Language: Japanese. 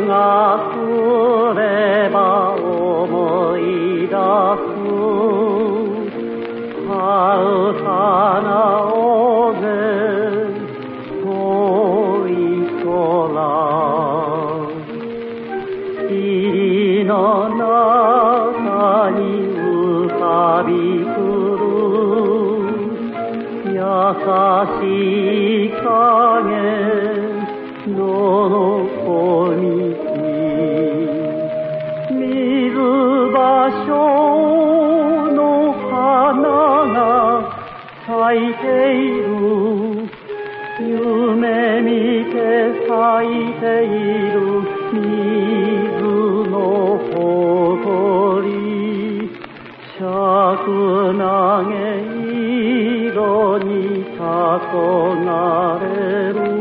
が来れば思い出す買うなをね遠い空霧の中に浮かびくる優しい風り。尺投げ色に黄昏れる。